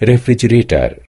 refrigerator.